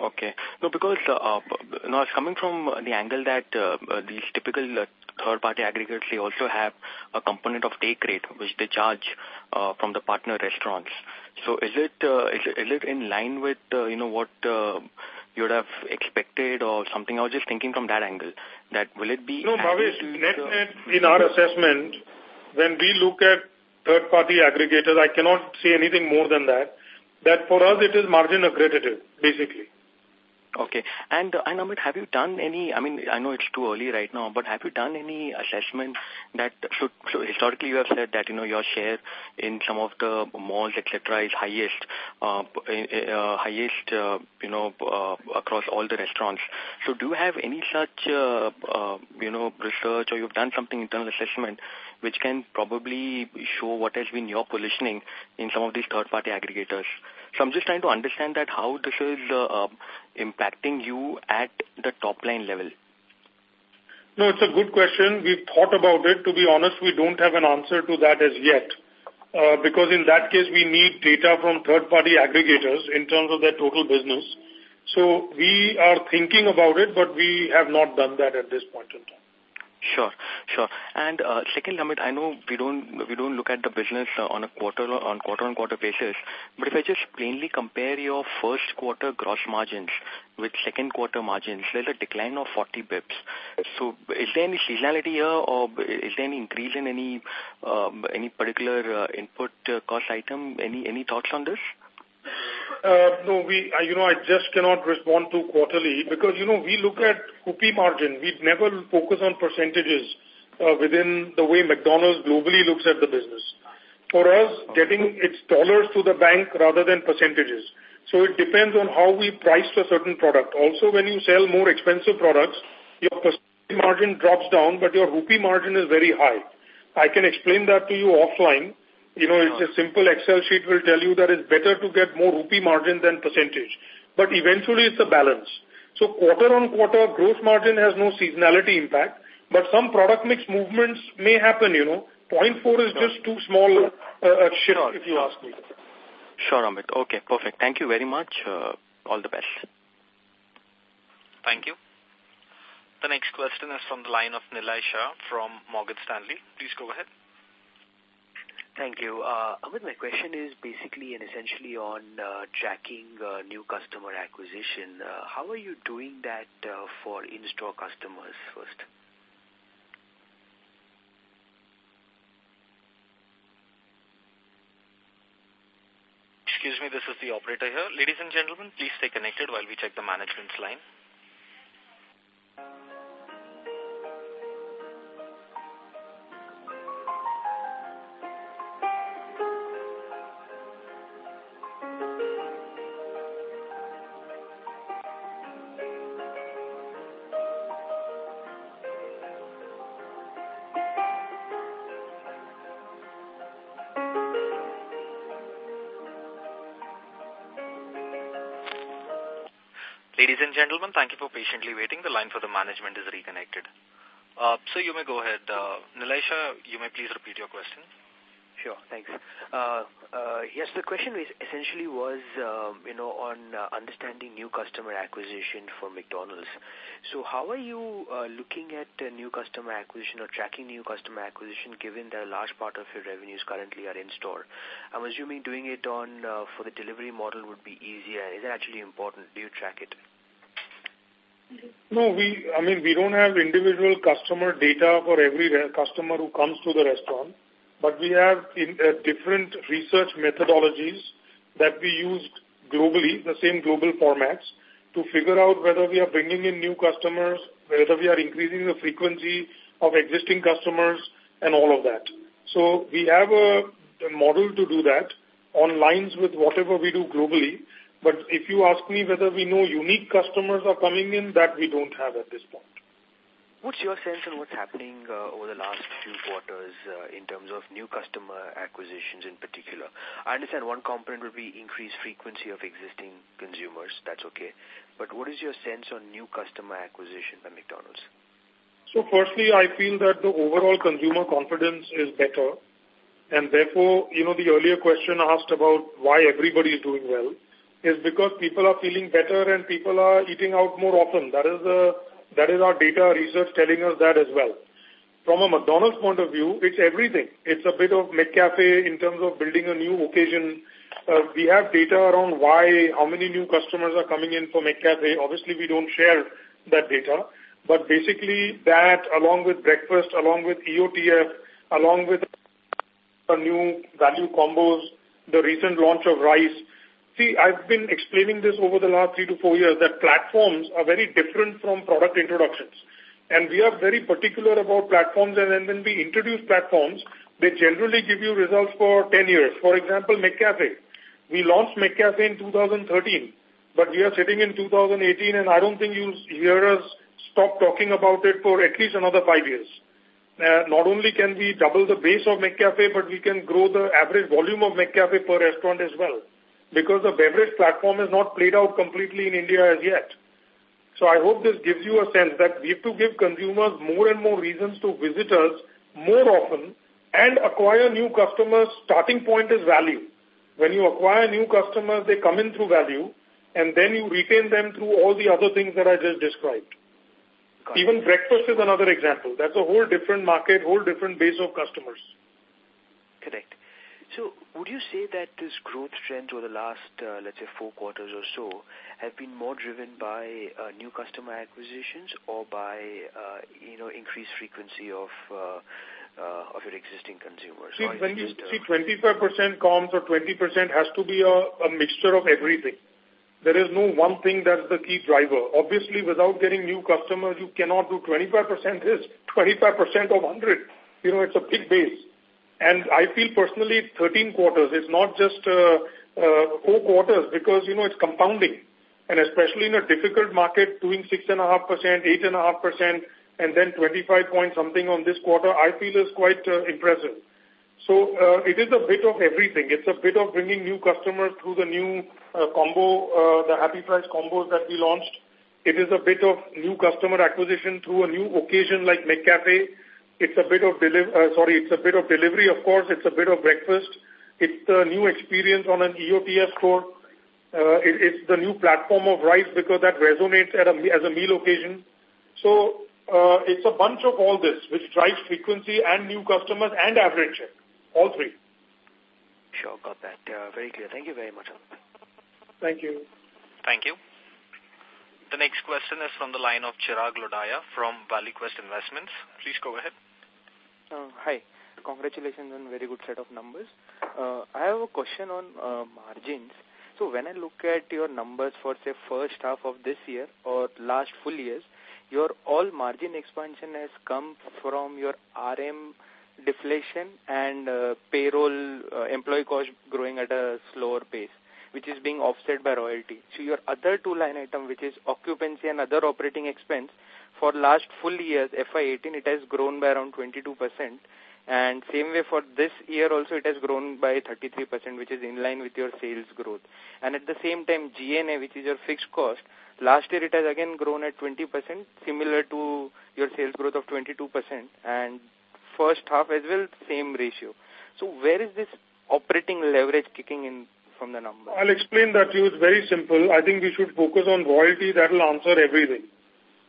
Okay. No, because uh, uh, no, it's coming from the angle that uh, uh, these typical third-party aggregators, they also have a component of take rate, which they charge uh, from the partner restaurants. So is it, uh, is it, is it in line with, uh, you know, what uh, you would have expected or something? I was just thinking from that angle, that will it be... No, Bhavesh, net, net, in our assessment, when we look at third-party aggregators, I cannot say anything more than that, that for us it is margin accretive, basically. Okay. And, uh, and Amit, have you done any, I mean, I know it's too early right now, but have you done any assessment that, so, so historically you have said that, you know, your share in some of the malls, etc., is highest, uh, uh, highest, uh, you know, uh, across all the restaurants. So do you have any such, uh, uh, you know, research or you've done something internal assessment which can probably show what has been your positioning in some of these third-party aggregators? So I'm just trying to understand that how this is uh, impacting you at the top line level. No, it's a good question. We've thought about it. To be honest, we don't have an answer to that as yet. Uh, because in that case, we need data from third-party aggregators in terms of their total business. So we are thinking about it, but we have not done that at this point in time. Sure, sure. And uh, second, Amit, I know we don't we don't look at the business uh, on a quarter on quarter on quarter basis, but if I just plainly compare your first quarter gross margins with second quarter margins, there's a decline of 40 bips. So, is there any seasonality here, or is there any increase in any um, any particular uh, input uh, cost item? Any any thoughts on this? Uh, no, we, uh, you know, I just cannot respond to quarterly because, you know, we look at Rupee margin. We never focus on percentages uh, within the way McDonald's globally looks at the business. For us, getting its dollars to the bank rather than percentages. So it depends on how we price a certain product. Also, when you sell more expensive products, your percentage margin drops down, but your Rupee margin is very high. I can explain that to you offline you know, it's a simple Excel sheet will tell you that it's better to get more rupee margin than percentage. But eventually it's a balance. So quarter on quarter, gross margin has no seasonality impact, but some product mix movements may happen, you know. Point four is just too small uh, a shift, sure. if you ask me. Sure, Amit. Okay, perfect. Thank you very much. Uh, all the best. Thank you. The next question is from the line of Nilay Shah from Morgan Stanley. Please go ahead. Thank you. Uh, Amit, my question is basically and essentially on uh, tracking uh, new customer acquisition. How are you doing that for in-store customers first? Excuse me, this is the operator here. Ladies and gentlemen, please stay connected while we check the management's line. Gentlemen, thank you for patiently waiting. The line for the management is reconnected. Uh, so you may go ahead. Uh, you may please repeat your question. Sure, thanks. Uh, uh, yes, the question is essentially was, um, you know, on uh, understanding new customer acquisition for McDonald's. So how are you uh, looking at new customer acquisition or tracking new customer acquisition given that a large part of your revenues currently are in-store? I'm assuming doing it on uh, for the delivery model would be easier. Is that actually important? Do you track it? No, we, I mean, we don't have individual customer data for every customer who comes to the restaurant but we have in, uh, different research methodologies that we use globally, the same global formats, to figure out whether we are bringing in new customers, whether we are increasing the frequency of existing customers, and all of that. So we have a, a model to do that on lines with whatever we do globally. But if you ask me whether we know unique customers are coming in, that we don't have at this point. What's your sense on what's happening uh, over the last few quarters uh, in terms of new customer acquisitions in particular? I understand one component would be increased frequency of existing consumers. That's okay. But what is your sense on new customer acquisition by McDonald's? So firstly, I feel that the overall consumer confidence is better. And therefore, you know, the earlier question asked about why everybody is doing well is because people are feeling better and people are eating out more often. That is the that is our data research telling us that as well. From a McDonald's point of view, it's everything. It's a bit of McCafe in terms of building a new occasion. Uh, we have data around why, how many new customers are coming in for McCafe. Obviously, we don't share that data. But basically that, along with breakfast, along with EOTF, along with a new value combos, the recent launch of rice, See, I've been explaining this over the last three to four years that platforms are very different from product introductions. And we are very particular about platforms and then when we introduce platforms, they generally give you results for 10 years. For example, McCafe. We launched McCafe in 2013, but we are sitting in 2018 and I don't think you'll hear us stop talking about it for at least another five years. Uh, not only can we double the base of McCafe, but we can grow the average volume of McCafe per restaurant as well because the beverage platform is not played out completely in India as yet. So I hope this gives you a sense that we have to give consumers more and more reasons to visit us more often and acquire new customers. Starting point is value. When you acquire new customers, they come in through value and then you retain them through all the other things that I just described. Even breakfast is another example. That's a whole different market, whole different base of customers. Correct. So would you say that this growth trend over the last, uh, let's say, four quarters or so have been more driven by uh, new customer acquisitions or by, uh, you know, increased frequency of uh, uh, of your existing consumers? See, when you see 25% comps or 20% has to be a, a mixture of everything. There is no one thing that's the key driver. Obviously, without getting new customers, you cannot do 25% is 25% of 100. You know, it's a big base. And I feel personally 13 quarters. It's not just uh, uh, four quarters because, you know, it's compounding. And especially in a difficult market, doing 6.5%, 8.5%, and then 25 point something on this quarter, I feel is quite uh, impressive. So uh, it is a bit of everything. It's a bit of bringing new customers through the new uh, combo, uh, the Happy Price combos that we launched. It is a bit of new customer acquisition through a new occasion like McCafe. It's a bit of deliver, uh, sorry, it's a bit of delivery, of course. It's a bit of breakfast. It's the new experience on an EOTF store. Uh, it, it's the new platform of rice because that resonates at a, as a meal occasion. So uh, it's a bunch of all this, which drives frequency and new customers and average check. All three. Sure, got that. Uh, very clear. Thank you very much. Thank you. Thank you. The next question is from the line of Chirag Lodaya from ValueQuest Investments. Please go ahead. Uh, hi. Congratulations on very good set of numbers. Uh, I have a question on uh, margins. So when I look at your numbers for say first half of this year or last full years, your all margin expansion has come from your RM deflation and uh, payroll uh, employee cost growing at a slower pace, which is being offset by royalty. So your other two line item, which is occupancy and other operating expense, for last full years, FY18, it has grown by around 22%, And same way for this year also it has grown by 33%, which is in line with your sales growth. And at the same time, G&A, which is your fixed cost, last year it has again grown at 20%, similar to your sales growth of 22%. And first half as well, same ratio. So where is this operating leverage kicking in from the? I'll explain that to you. It's very simple. I think we should focus on royalty. That will answer everything.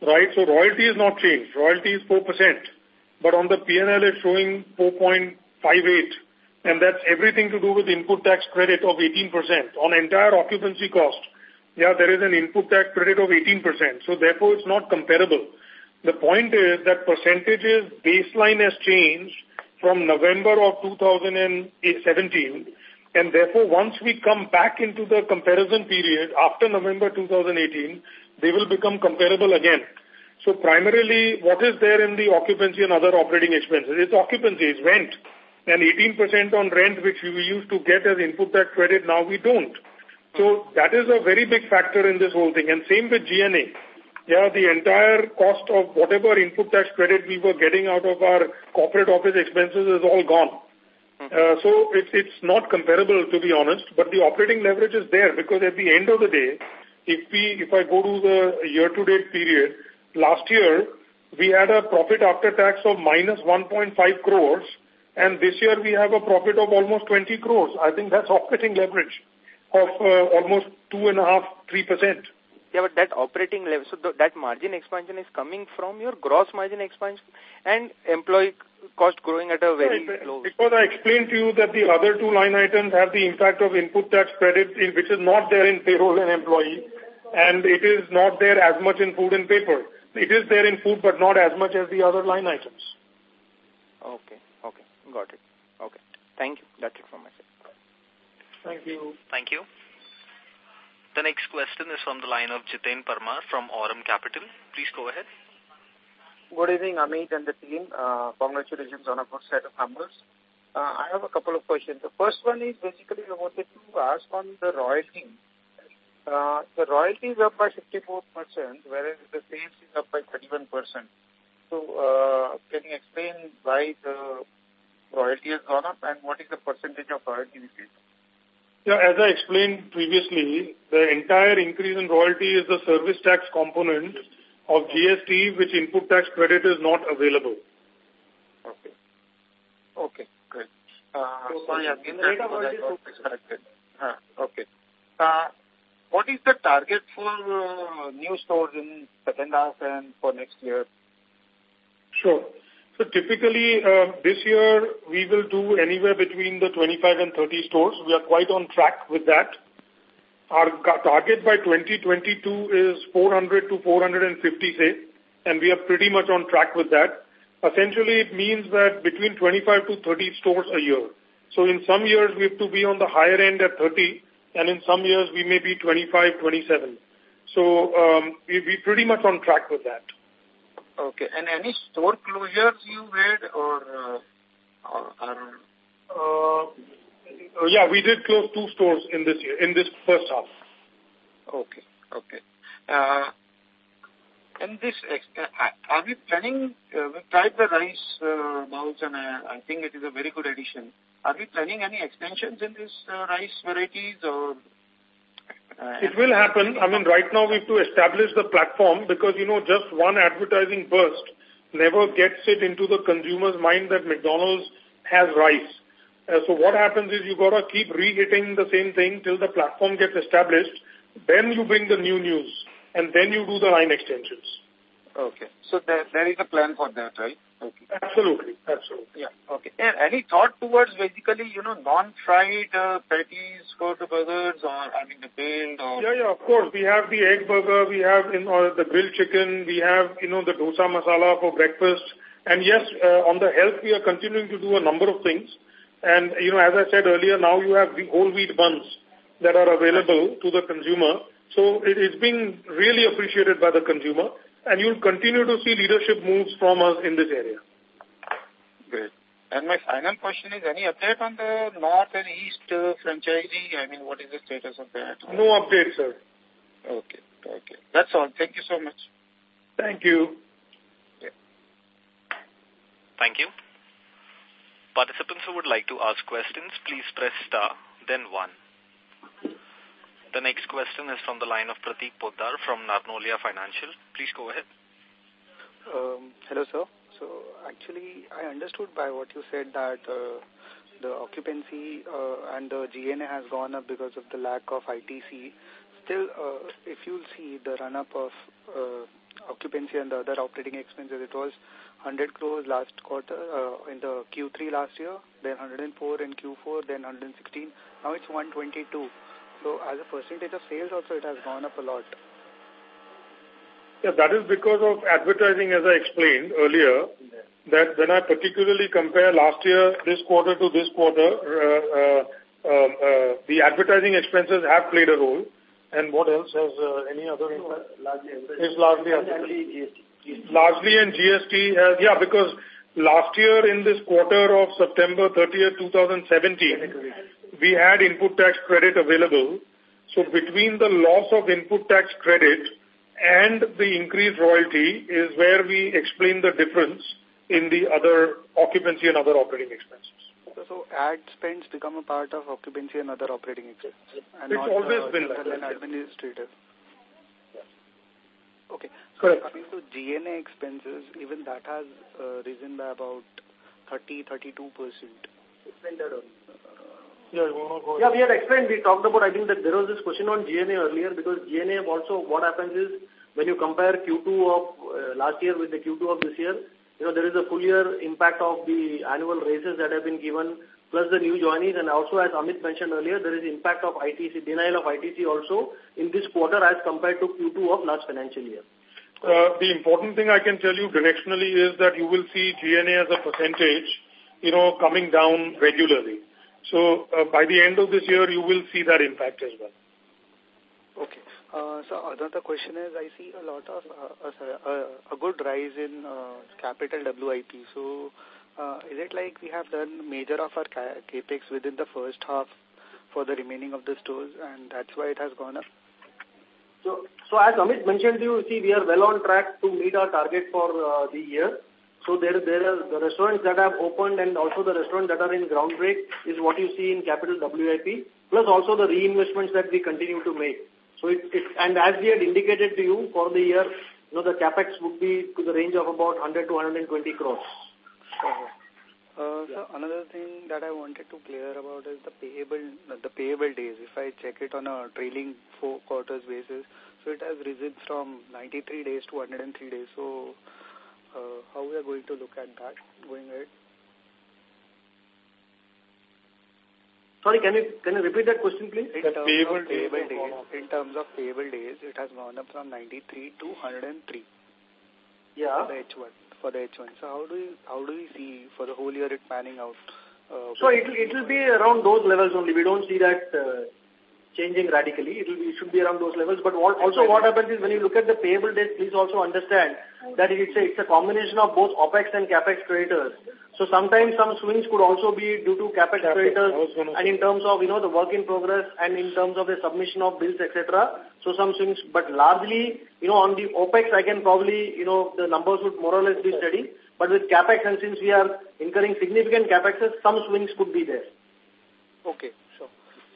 Right? So royalty is not changed. Royalty is 4%. But on the P&L, it's showing 4.58. And that's everything to do with input tax credit of 18% on entire occupancy cost. Yeah, there is an input tax credit of 18%. So therefore, it's not comparable. The point is that percentages baseline has changed from November of 2017. And therefore, once we come back into the comparison period after November 2018, they will become comparable again. So primarily, what is there in the occupancy and other operating expenses? It's occupancy, it's rent. And 18% on rent, which we used to get as input tax credit, now we don't. So that is a very big factor in this whole thing. And same with G&A. Yeah, the entire cost of whatever input tax credit we were getting out of our corporate office expenses is all gone. Uh, so it's, it's not comparable to be honest, but the operating leverage is there because at the end of the day, if we, if I go to the year-to-date period, last year, we had a profit after tax of minus 1.5 crores, and this year we have a profit of almost 20 crores. I think that's operating leverage of uh, almost two and a half, three percent. Yeah, but that operating level, so th that margin expansion is coming from your gross margin expansion and employee cost growing at a very right, low. Because I explained to you that the other two line items have the impact of input tax credit, which is not there in payroll and employee, and it is not there as much in food and paper. It is there in food, but not as much as the other line items. Okay, okay, got it. Okay, thank you. That's it from my side. Thank you. Thank you. The next question is from the line of Jiten Parmar from Aurum Capital. Please go ahead. Good evening, Amit and the team. Uh, congratulations on a good set of numbers. Uh, I have a couple of questions. The first one is basically I wanted to ask on the royalty. Uh, the royalty is up by 54%, whereas the sales is up by 31%. So, can you explain why the royalty has gone up and what is the percentage of royalty pay? Yeah, as I explained previously, the entire increase in royalty is the service tax component of GST, which input tax credit is not available. Okay. Okay, great. Uh, sorry, again, that I got disconnected. Uh, okay. Uh, what is the target for uh, new stores in second half and for next year? Sure. So typically, uh, this year, we will do anywhere between the 25 and 30 stores. We are quite on track with that. Our target by 2022 is 400 to 450, say, and we are pretty much on track with that. Essentially, it means that between 25 to 30 stores a year. So in some years, we have to be on the higher end at 30, and in some years we may be 25, 27. So um, we, we're pretty much on track with that. Okay. And any store closures you made or, uh, or, or uh, yeah, we did close two stores in this year, in this first half. Okay, okay. Uh, and this, uh, are we planning, uh, we tried the rice uh, bowls and uh, I think it is a very good addition. Are we planning any extensions in this uh, rice varieties or it will happen. I mean, right now we have to establish the platform because, you know, just one advertising burst never gets it into the consumer's mind that McDonald's has rice. Uh, so what happens is you got to keep re-hitting the same thing till the platform gets established. Then you bring the new news and then you do the line extensions. Okay. So there, there is a plan for that, right? Okay. Absolutely. Absolutely. Yeah. Okay. And any thought towards basically, you know, non-fried uh, patties for the burgers or, I mean, the grilled or... Yeah, yeah, of course. We have the egg burger, we have in or the grilled chicken, we have, you know, the dosa masala for breakfast. And yes, uh, on the health, we are continuing to do a number of things. And, you know, as I said earlier, now you have the whole wheat buns that are available to the consumer. So it is being really appreciated by the consumer and you'll continue to see leadership moves from us in this area. Great. And my final question is, any update on the North and East uh, franchisee? I mean, what is the status of that? No update, sir. Okay, okay. That's all. Thank you so much. Thank you. Yeah. Thank you. Participants who would like to ask questions, please press star, then one. The next question is from the line of Pratik Poddar from Narnolia Financial. Please go ahead. Um, hello, sir. So, actually, I understood by what you said that uh, the occupancy uh, and the G&A has gone up because of the lack of ITC. Still, uh, if you'll see the run-up of uh, occupancy and the other operating expenses, it was 100 crores last quarter uh, in the Q3 last year, then 104 in Q4, then 116. Now it's 122. So as a percentage of sales also it has gone up a lot. Yeah, that is because of advertising as I explained earlier that when I particularly compare last year, this quarter to this quarter, uh, uh, um, uh, the advertising expenses have played a role. And what else has uh, any other impact? Largely, it's largely GST largely in GST has, yeah, because last year in this quarter of September 30th, 2017, we had input tax credit available. So between the loss of input tax credit and the increased royalty is where we explain the difference in the other occupancy and other operating expenses. So, so ad spends become a part of occupancy and other operating expenses. And it's not, always uh, been like that. administrative. Okay. Correct. Coming to G&A expenses, even that has uh, risen by about 30, 32 percent. Yeah, yeah, we had explained, we talked about, I think that there was this question on G&A earlier because G&A also, what happens is when you compare Q2 of uh, last year with the Q2 of this year, you know, there is a full year impact of the annual raises that have been given plus the new joinees and also as Amit mentioned earlier, there is impact of ITC, denial of ITC also in this quarter as compared to Q2 of last financial year. Uh, the important thing I can tell you directionally is that you will see G&A as a percentage, you know, coming down regularly. So uh, by the end of this year, you will see that impact as well. Okay. Uh, so another question is, I see a lot of, uh, a, a, good rise in uh, capital WIP. So uh, is it like we have done major of our capex within the first half for the remaining of the stores and that's why it has gone up? So, so as Amit mentioned to you, see, we are well on track to meet our target for uh, the year. So there, there are the restaurants that have opened and also the restaurants that are in ground break is what you see in capital WIP, plus also the reinvestments that we continue to make. So it, it and as we had indicated to you for the year, you know, the capex would be to the range of about 100 to 120 crores. Uh, so another thing that I wanted to clear about is the payable the payable days. If I check it on a trailing four quarters basis, so it has risen from 93 days to 103 days. So uh, how we are going to look at that going ahead? Sorry, can you can you repeat that question, please? In terms payable of payable days, in terms of payable days, it has gone up from 93 to 103. Yeah. For the H1 for the H1. So how do you how do we see for the whole year it panning out? Uh, so it will it will be around those levels only. We don't see that uh, changing radically. It will be, it should be around those levels. But what, also what happens is when you look at the payable days, please also understand that it's a, it's a combination of both OPEX and CAPEX creditors. So sometimes some swings could also be due to CAPEX, CAPEX creditors and in terms of, you know, the work in progress and in terms of the submission of bills, etc. So some swings, but largely, you know, on the OPEX, I can probably, you know, the numbers would more or less be steady. But with CAPEX and since we are incurring significant CAPEXs, some swings could be there. Okay.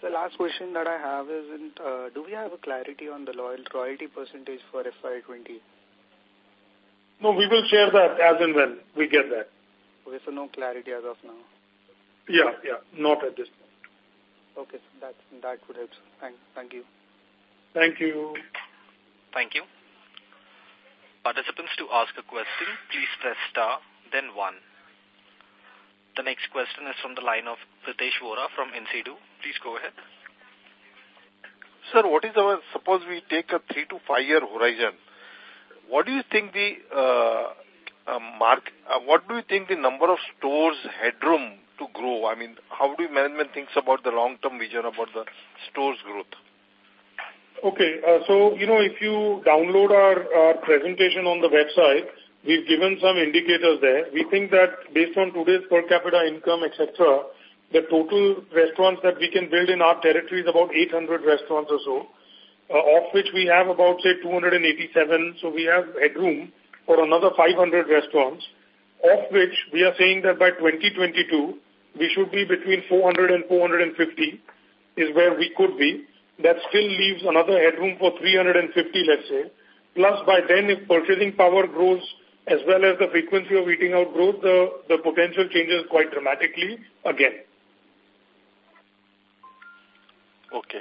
The last question that I have is, uh, do we have a clarity on the loyal royalty percentage for FY20? No, we will share that as and when we get that. Okay, so no clarity as of now? Yeah, yeah, not at this point. Okay, so that, that would help. Thank, thank you. Thank you. Thank you. Participants to ask a question, please press star, then one. The next question is from the line of Pritesh Vora from NCDU. Please go ahead. Sir, what is our, suppose we take a three to five year horizon, what do you think the uh, uh, mark, uh, what do you think the number of stores headroom to grow? I mean, how do management thinks about the long-term vision about the stores growth? Okay, uh, so, you know, if you download our, our presentation on the website, We've given some indicators there. We think that based on today's per capita income, etc., the total restaurants that we can build in our territory is about 800 restaurants or so, uh, of which we have about, say, 287. So we have headroom for another 500 restaurants, of which we are saying that by 2022, we should be between 400 and 450 is where we could be. That still leaves another headroom for 350, let's say. Plus, by then, if purchasing power grows as well as the frequency of eating out grows, the, the potential changes quite dramatically again. Okay.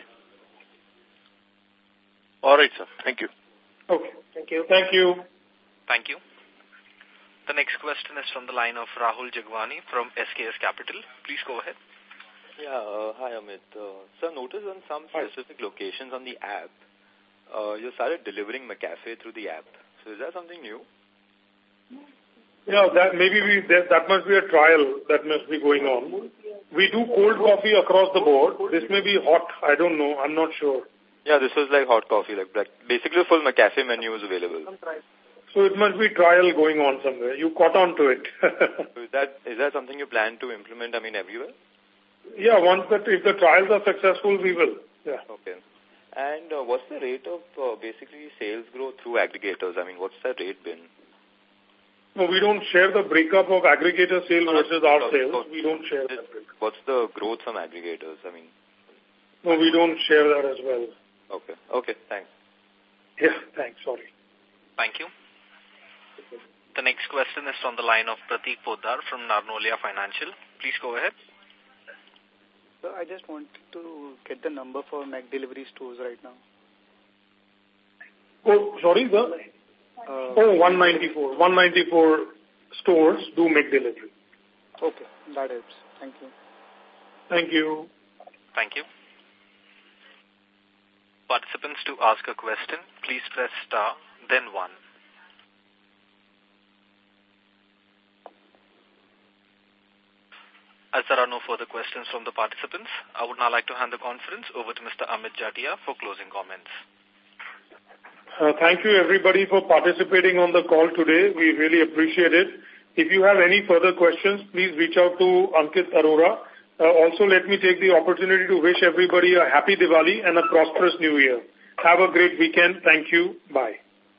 All right, sir. Thank you. Okay. Thank you. Thank you. Thank you. The next question is from the line of Rahul Jagwani from SKS Capital. Please go ahead. Yeah, uh, hi Amit. Uh, so notice on some specific locations on the app, uh, you started delivering McCafe through the app. So is that something new? Yeah, that maybe we that, that must be a trial that must be going on. We do cold coffee across the board. This may be hot. I don't know. I'm not sure. Yeah, this is like hot coffee. Like, like basically, full McCafe menu is available. So it must be trial going on somewhere. You caught on to it. is that is that something you plan to implement? I mean, everywhere? Yeah, once that if the trials are successful, we will. Yeah. Okay. And uh, what's the rate of uh, basically sales growth through aggregators? I mean, what's that rate been? No, we don't share the breakup of aggregator sales versus our sales. we don't share that. What's the growth from aggregators? I mean. No, we don't share that as well. Okay. Okay. Thanks. Yeah. Thanks. Sorry. Thank you. The next question is from the line of Pratik Poddar from Narnolia Financial. Please go ahead. So I just want to get the number for McDelivery stores right now. Oh, sorry, the? Uh, oh, 194. 194 stores do make delivery. Okay, that helps. Thank you. Thank you. Thank you. Participants to ask a question, please press star, then one. As there are no further questions from the participants, I would now like to hand the conference over to Mr. Amit Jatia for closing comments. Uh, thank you, everybody, for participating on the call today. We really appreciate it. If you have any further questions, please reach out to Ankit Arora. Uh, also, let me take the opportunity to wish everybody a happy Diwali and a prosperous new year. Have a great weekend. Thank you. Bye.